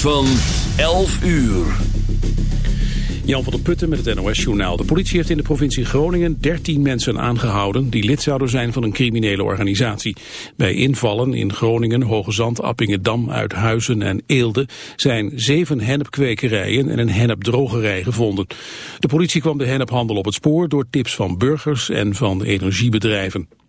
van 11 uur. Jan van der Putten met het NOS-journaal. De politie heeft in de provincie Groningen 13 mensen aangehouden... die lid zouden zijn van een criminele organisatie. Bij invallen in Groningen, Hogezand, Appingedam, Uithuizen en Eelde... zijn zeven hennepkwekerijen en een hennepdrogerij gevonden. De politie kwam de hennephandel op het spoor... door tips van burgers en van energiebedrijven.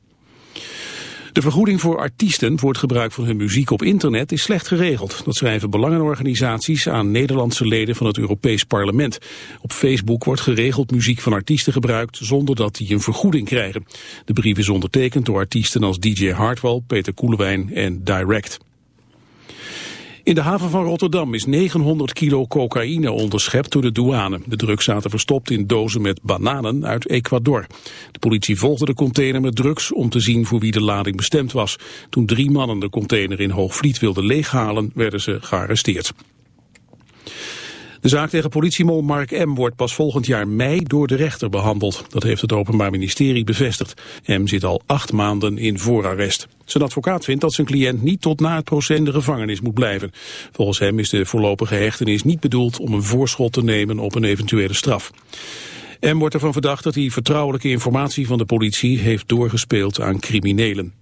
De vergoeding voor artiesten voor het gebruik van hun muziek op internet is slecht geregeld. Dat schrijven belangenorganisaties aan Nederlandse leden van het Europees Parlement. Op Facebook wordt geregeld muziek van artiesten gebruikt zonder dat die een vergoeding krijgen. De brief is ondertekend door artiesten als DJ Hartwell, Peter Koelewijn en Direct. In de haven van Rotterdam is 900 kilo cocaïne onderschept door de douane. De drugs zaten verstopt in dozen met bananen uit Ecuador. De politie volgde de container met drugs om te zien voor wie de lading bestemd was. Toen drie mannen de container in Hoogvliet wilden leeghalen, werden ze gearresteerd. De zaak tegen politiemol Mark M. wordt pas volgend jaar mei door de rechter behandeld. Dat heeft het Openbaar Ministerie bevestigd. M. zit al acht maanden in voorarrest. Zijn advocaat vindt dat zijn cliënt niet tot na het proces in de gevangenis moet blijven. Volgens hem is de voorlopige hechtenis niet bedoeld om een voorschot te nemen op een eventuele straf. M wordt ervan verdacht dat hij vertrouwelijke informatie van de politie heeft doorgespeeld aan criminelen.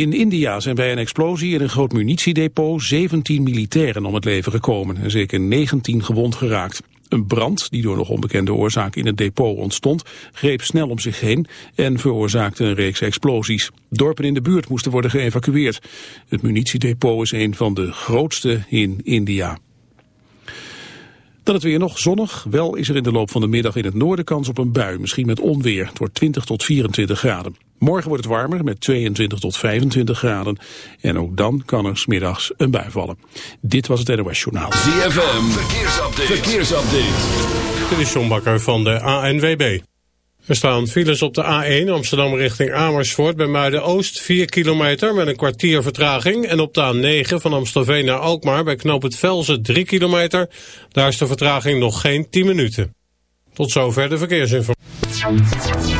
In India zijn bij een explosie in een groot munitiedepot 17 militairen om het leven gekomen en zeker 19 gewond geraakt. Een brand, die door nog onbekende oorzaak in het depot ontstond, greep snel om zich heen en veroorzaakte een reeks explosies. Dorpen in de buurt moesten worden geëvacueerd. Het munitiedepot is een van de grootste in India. Dan het weer nog zonnig. Wel is er in de loop van de middag in het noorden kans op een bui. Misschien met onweer. Het wordt 20 tot 24 graden. Morgen wordt het warmer met 22 tot 25 graden. En ook dan kan er smiddags een bui vallen. Dit was het NOS Journaal. ZFM. Verkeersupdate. Verkeersupdate. Dit is John Bakker van de ANWB. Er staan files op de A1 Amsterdam richting Amersfoort bij Muiden-Oost 4 kilometer met een kwartier vertraging. En op de A9 van Amstelveen naar Alkmaar bij Knoop het Velzen 3 kilometer. Daar is de vertraging nog geen 10 minuten. Tot zover de verkeersinformatie.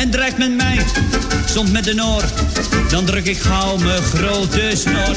En dreigt met mij, soms met een oor. Dan druk ik gauw mijn grote snor.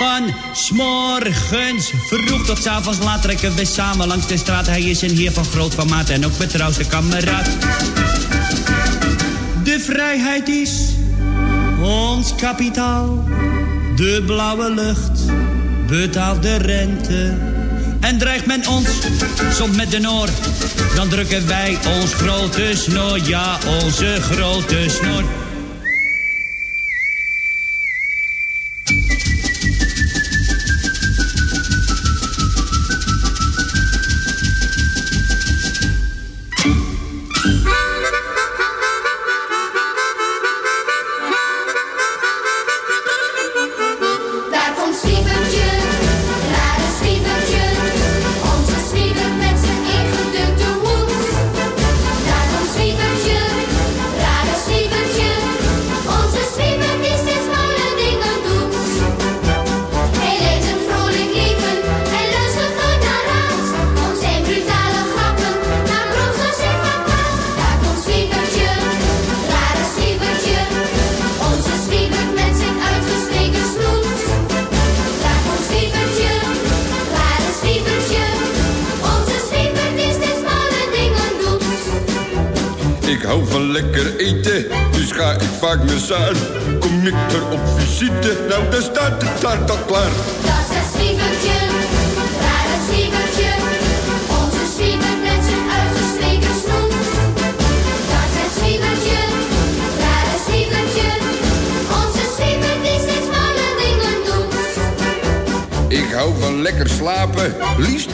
Van s'morgens vroeg tot avonds laat trekken we samen langs de straat. Hij is een heer van groot formaat en ook betrouwste kameraad. De vrijheid is ons kapitaal. De blauwe lucht betaalt de rente. En dreigt men ons soms met de noor. Dan drukken wij ons grote snor, ja onze grote snor.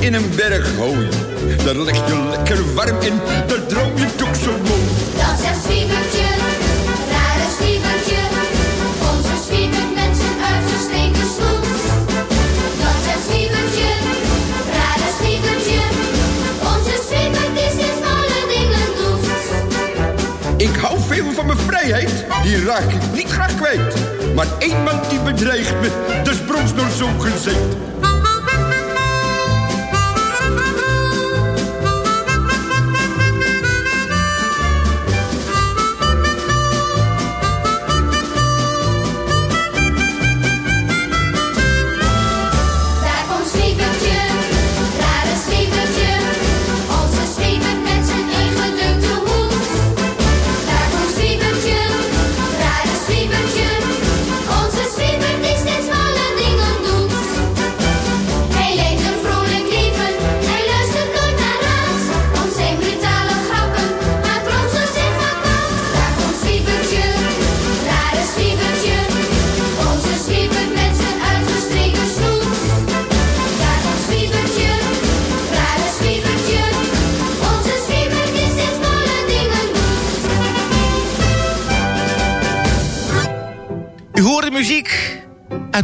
In een berg hooi. Daar leg je lekker warm in, daar droom je toch zo mooi. Dat is zwiebertje, daar is zwiebertje. Onze zwiebert met zijn uitgestreken snoet. Dat is zwiebertje, daar is zwiebertje. Onze zwiebert die steeds malle dingen doet. Ik hou veel van mijn vrijheid, die raak ik niet graag kwijt. Maar één man die bedreigt me, dat is brons door zo gezegd.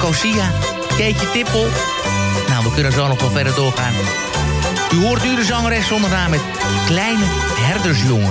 Nicosia. Keetje Tippel. Nou, we kunnen zo nog wel verder doorgaan. U hoort nu de zangeres zonder naam met Kleine Herdersjongen.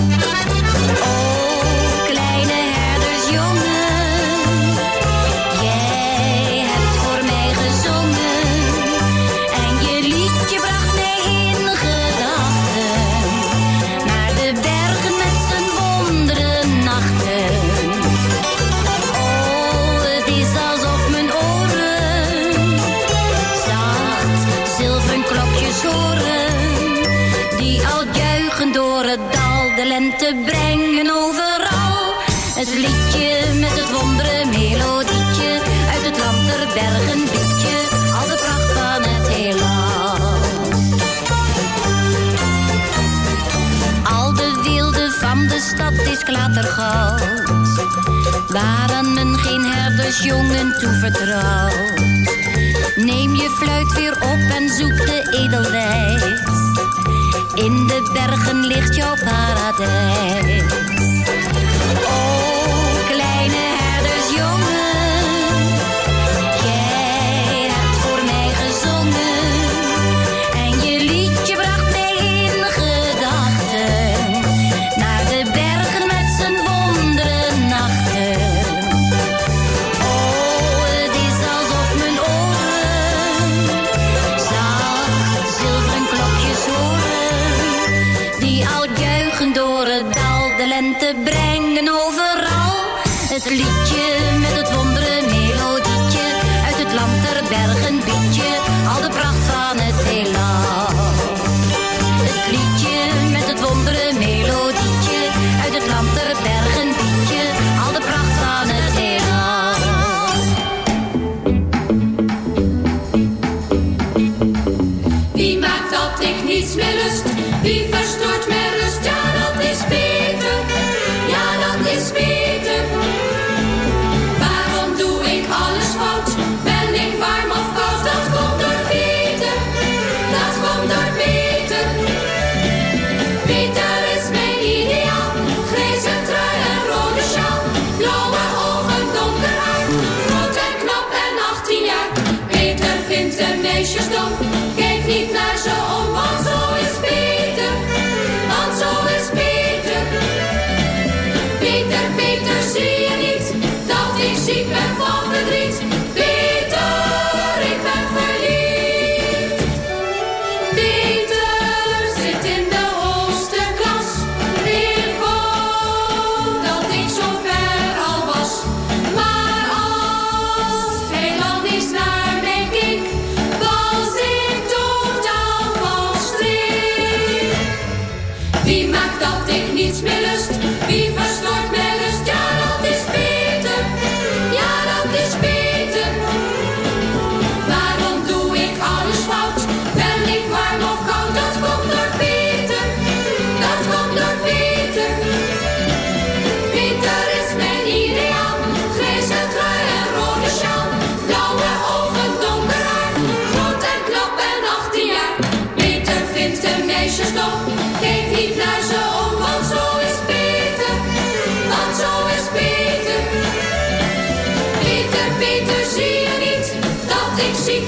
goud. Waren men geen herdersjongen toevertrouwt. Neem je fluit weer op en zoek de edelwijs. In de bergen ligt jouw paradijs.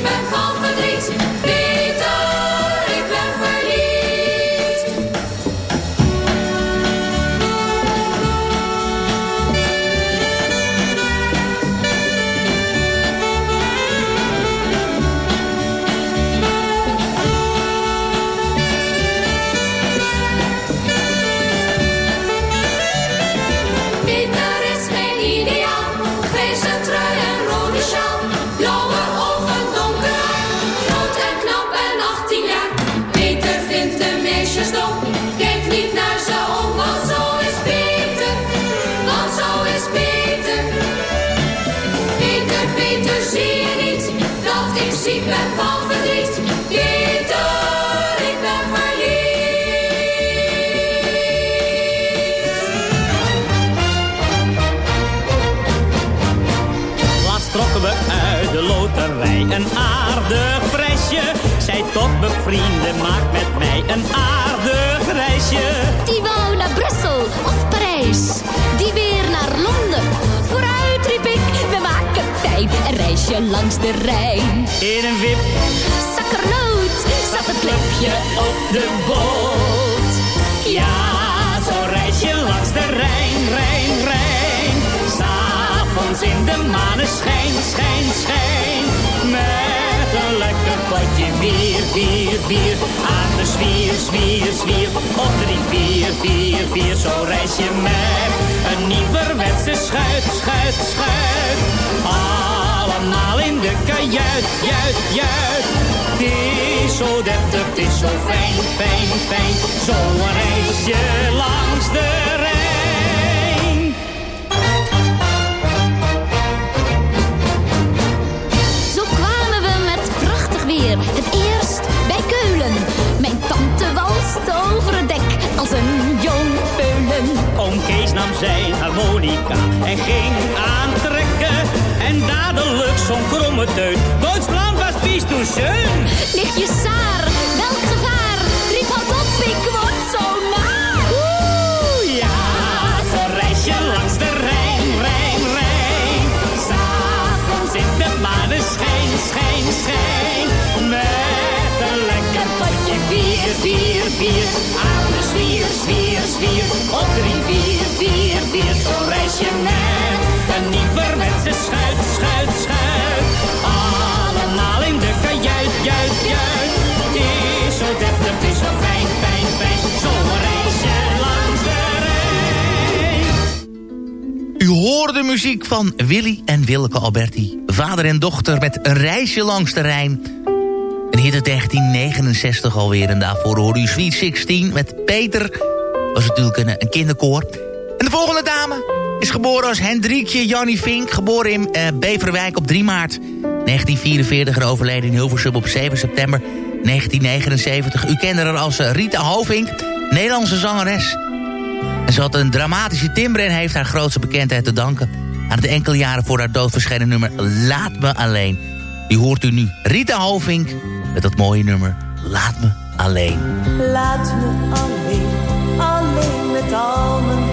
ben van verdriet. Ik ben van verdienst, Peter, ik ben verlies. Last trokken we uit de loterij een aardig flesje. Zij toch bevrienden, maak met mij een aardig reisje. Die wou naar Brussel. reisje langs de Rijn. In een wip, zakkernoot, zat het klepje op de boot. Ja, zo reis je langs de Rijn, Rijn, Rijn. S'avonds in de maneschijn, schijn, schijn. Met een lekker potje bier, bier, bier. Aan de zwier, zwier, zwier. Op drie, vier, vier, vier. Zo reis je met een nieuwerwetse schuit, schuit, schuit. Ah allemaal in de kajuit, juit, juit. Het is zo deftig, het is zo fijn, fijn, fijn. Zo'n reisje langs de Rijn. Zo kwamen we met prachtig weer. Het eerst bij Keulen. Mijn tante walst over het dek als een jong peulen. Oom Kees nam zijn harmonica en ging aantrekken. En dadelijk zo'n kromme teut. Duitsland was pies toe schön. Ligt saar, welk gevaar? Riep al op, ik word zo maar. Oeh, ja, ze reisje langs de Rijn, Rijn, Rijn. S'avonds in de manen schijn, schijn, schijn. Met een lekker potje bier, bier, bier. Aan de zwier, zwier, zwier. Op drie, vier, vier, vier. Zo reisje net een zijn schuit, schuit, schuit. Allemaal in de kajuit, juit, juit. Het is zo deftig, het is zo fijn, fijn, fijn. Zo'n reisje langs de Rijn. U hoorde muziek van Willy en Willeke Alberti. Vader en dochter met een reisje langs de Rijn... En hier het 1969 alweer. En daarvoor hoor u Sweet 16 met Peter. Was natuurlijk een, een kinderkoor. En de volgende dame is geboren als Hendrikje Jannie Vink. Geboren in uh, Beverwijk op 3 maart 1944 en overleden in Hilversum op 7 september 1979. U kende haar als eh, Rita Hovink, Nederlandse zangeres. En ze had een dramatische timbre en heeft haar grootste bekendheid te danken... aan de enkele jaren voor haar dood verschenen nummer Laat Me Alleen. Die hoort u nu, Rita Hovink, met dat mooie nummer Laat Me Alleen. Laat me alleen, alleen met al mijn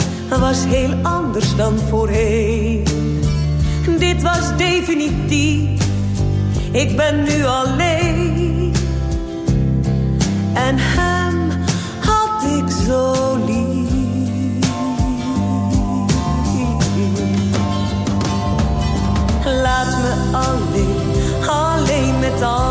was heel anders dan voorheen. Dit was definitief. Ik ben nu alleen. En hem had ik zo lief. Laat me alleen, alleen met al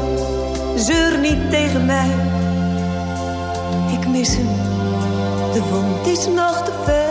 zeur niet tegen mij. Ik mis hem, de wond is nog te vers.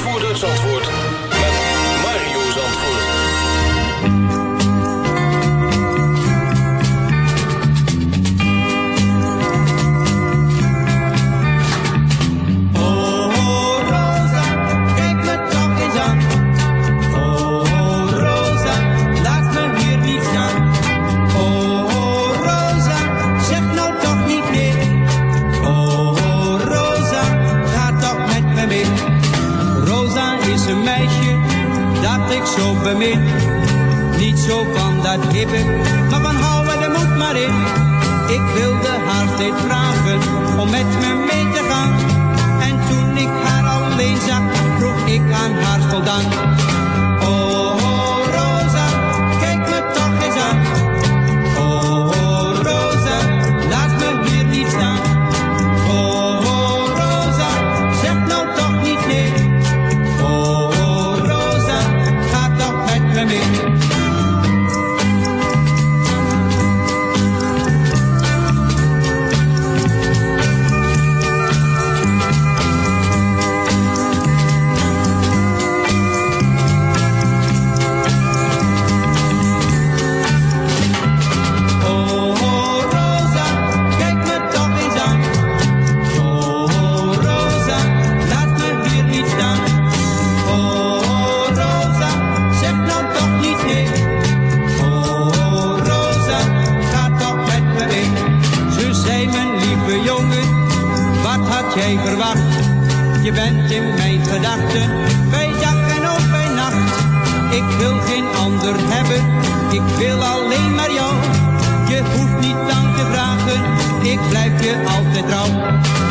blijf je altijd trouw.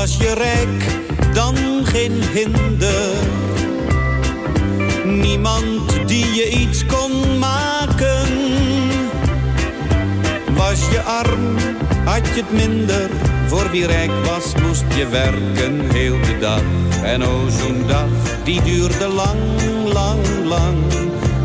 Was je rijk, dan geen hinder. Niemand die je iets kon maken. Was je arm, had je het minder. Voor wie rijk was, moest je werken heel de dag. En o, zo'n dag, die duurde lang, lang, lang.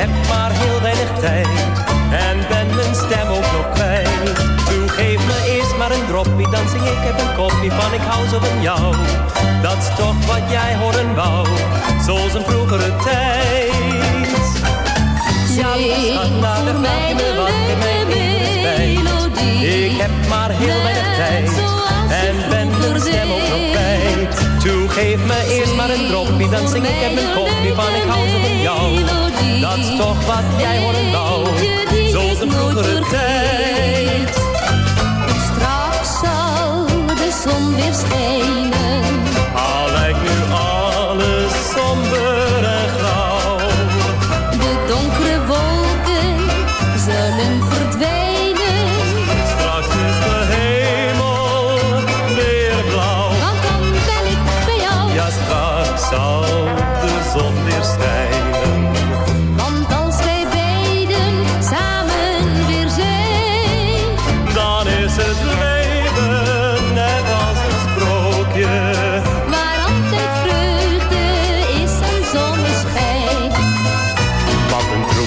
heb maar heel weinig tijd en ben mijn stem ook nog kwijt. Toen geef me eerst maar een droppie, dan zing ik heb een kopje van ik hou zo van jou. Dat is toch wat jij horen wou, zoals een vroegere tijd. Ja, schat, dan vraag je me wat, geef me even respijt. Ik heb maar heel weinig tijd en ben mijn stem ook nog kwijt. Toe geef me eerst maar een droppie, dan zing ik heb een kopje van ik hou zo van jou. Dat is toch wat jij horen wou, zoals een vroegere tijd. Straks zal de zon weer schijnen.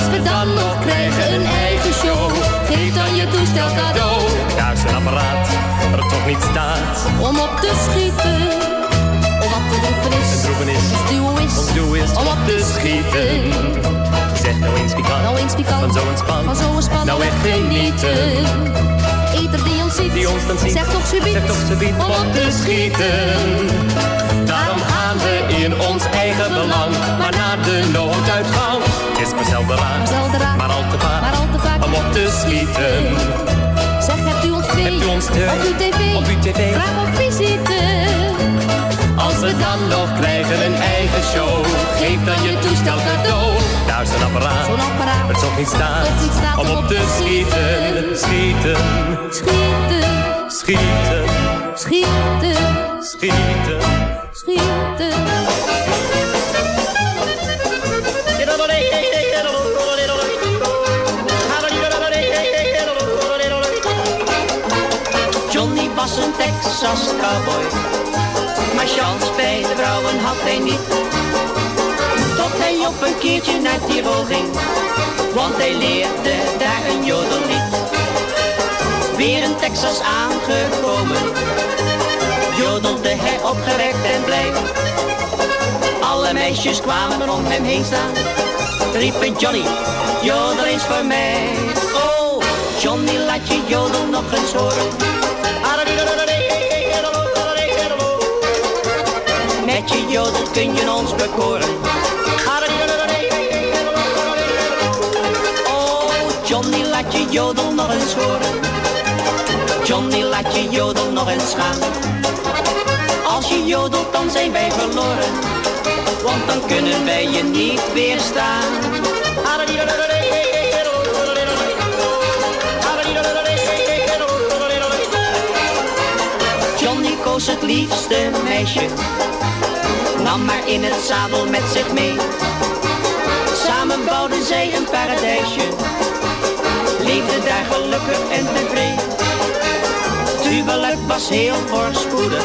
Als we dan nog krijgen een eigen show, geef dan je toestel cadeau. Daar is een apparaat, er toch niet staat. Om op te schieten, om wat te droeven is. Een droeven is, duo is, ons doel is om op te schieten. Zeg nou eens wie kan, nou eens pikant, van zo'n span. van zo'n span. Nou echt genieten. Ieder die ons ziet, Die ons dan ziet, zegt toch subiet, zegt toch subiet om op te schieten. Daarom gaan we in ons eigen belang, maar na de nooduitgang is maar zelden raar, maar al te vaak, om op te schieten. Zeg, hebt u ons twee Hebt u ons twee op uw tv? op uw tv? Graag op visite. Als we dan nog krijgen een eigen show, geef dan je toestel cadeau. Daar is een apparaat, Zo'n apparaat, het niet staat. Om op te schieten, schieten, Schieten, schieten, schieten, schieten. Johnny was een Texas cowboy, maar chance bij de vrouwen had hij niet. Tot hij op een keertje naar Tirol ging, want hij leerde daar een jodellied. Weer in Texas aangekomen, jodelde hij opgewekt en blij. Alle meisjes kwamen om hem heen staan, riepen Johnny, jodel eens voor mij. Oh, Johnny laat je jodel nog eens horen. Met je jodel kun je ons bekoren. Oh, Johnny, laat je jodel nog eens horen. Johnny, laat je jodel nog eens gaan. Jodelt, dan zijn wij verloren. Want dan kunnen wij je niet weerstaan. Johnny koos het liefste meisje nam haar in het zadel met zich mee. Samen bouwden zij een paradijsje, leefden daar gelukkig en tevreden. Huwelijk was heel voorspoedig,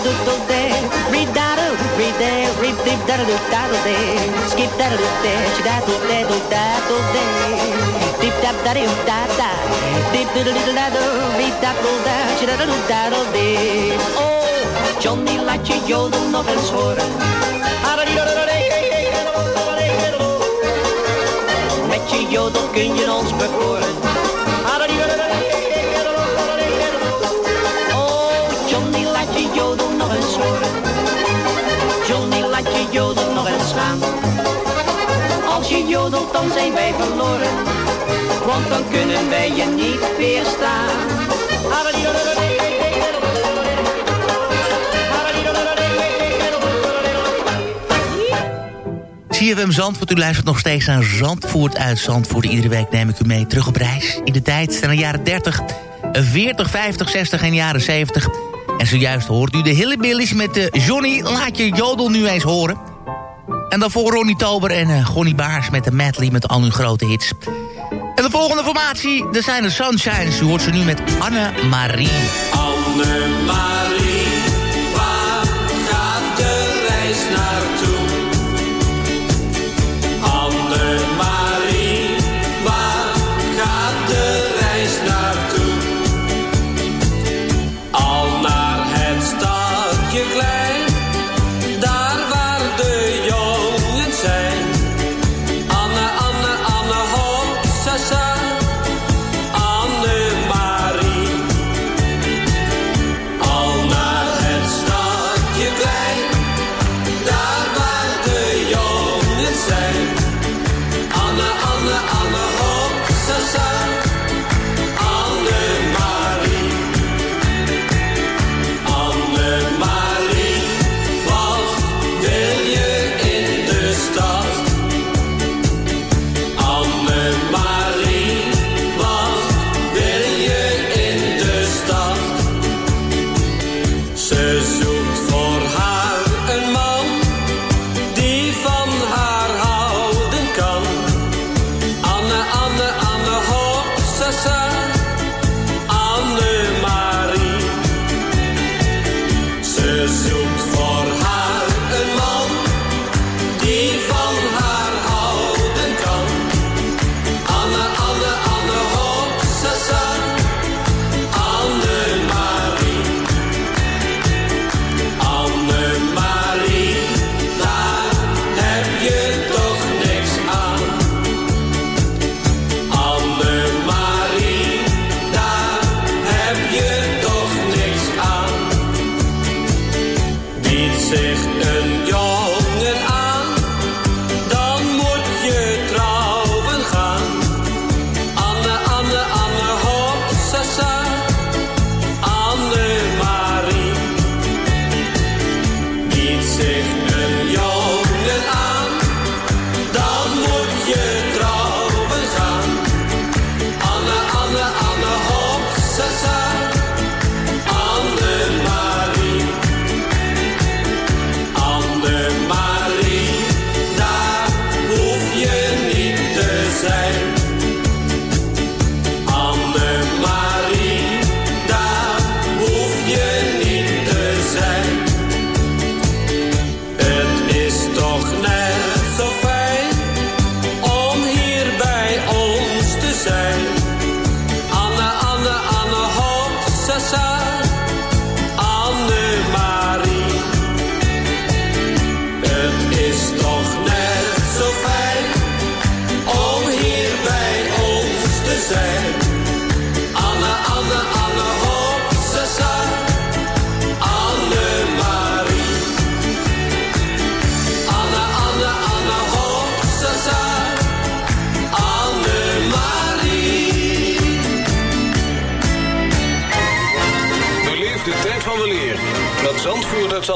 Reba-ba, ba-ba-ba-dee, ba-bo-bo-dee. Read-a-doo, read-a-doo, ready. Reap-doo, daddle-doo, daddle-dee. Reap-daddle-da, she-daddle-dee. Raddle-doo, daddle-dee. Reap-daddle-da, she-diddle-diddle-daddle-da, doodle-dee. Read-daddle, read-dee, reap-dee, daddle-doo, daddle-dee. Skip-daddle-doo-dee, she-daddle-dee, daddle-dee. Deep-dap-daddle-da-da. Deep-diddle-diddle-daddle. Reap-daddle-da, she-daddle-doo, daddle-dee. Oh, Johnny, laat je jodel nog eens horen. Met je jodel kun je ons bekoren. Oh, Johnny, laat je jodel nog eens je jodel nog eens gaan. Als je jodelt, dan zijn wij verloren. Want dan kunnen wij je niet weerstaan. CFM Zandvoort, u luistert nog steeds naar Zandvoort uit Zandvoort. Iedere week neem ik u mee terug op reis. In de tijd zijn de jaren 30, 40, 50, 60 en jaren 70. En zojuist hoort u de Hillbillies met de Johnny Laat je Jodel nu eens horen. En daarvoor Ronnie Tober en uh, Gonnie Baars met de medley met al hun grote hits. En de volgende formatie, dat zijn de Sunshines. U hoort ze nu met Anne-Marie. Anne-Marie,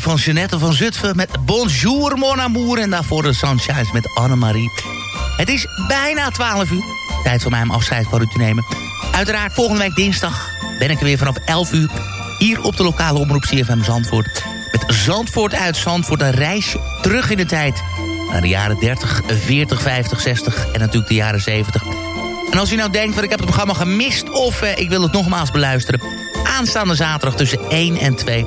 van Jeanette van Zutphen met Bonjour mon amour. En daarvoor de Sunshine met Annemarie. Het is bijna 12 uur. Tijd voor mij om afscheid van u te nemen. Uiteraard volgende week dinsdag ben ik er weer vanaf 11 uur. Hier op de lokale omroep CFM Zandvoort. Met Zandvoort uit Zandvoort. Een reisje terug in de tijd. Naar de jaren 30, 40, 50, 60 en natuurlijk de jaren 70. En als u nou denkt van ik heb het programma gemist... of eh, ik wil het nogmaals beluisteren... aanstaande zaterdag tussen 1 en 2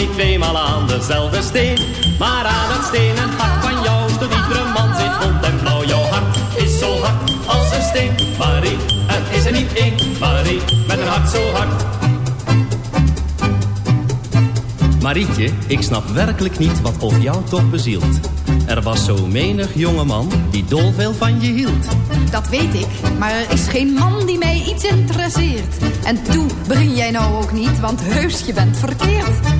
Niet tweemaal aan dezelfde steen. Maar aan het stenen hart van jou stoot iedere man zich rond en blauw. Jouw hart is zo hard als een steen, Marie. Er is er niet één, Marie, met een hart zo hard. Marietje, ik snap werkelijk niet wat of jou toch bezielt. Er was zo menig jongeman die dolveel van je hield. Dat weet ik, maar er is geen man die mij iets interesseert. En toe begin jij nou ook niet, want heus, je bent verkeerd.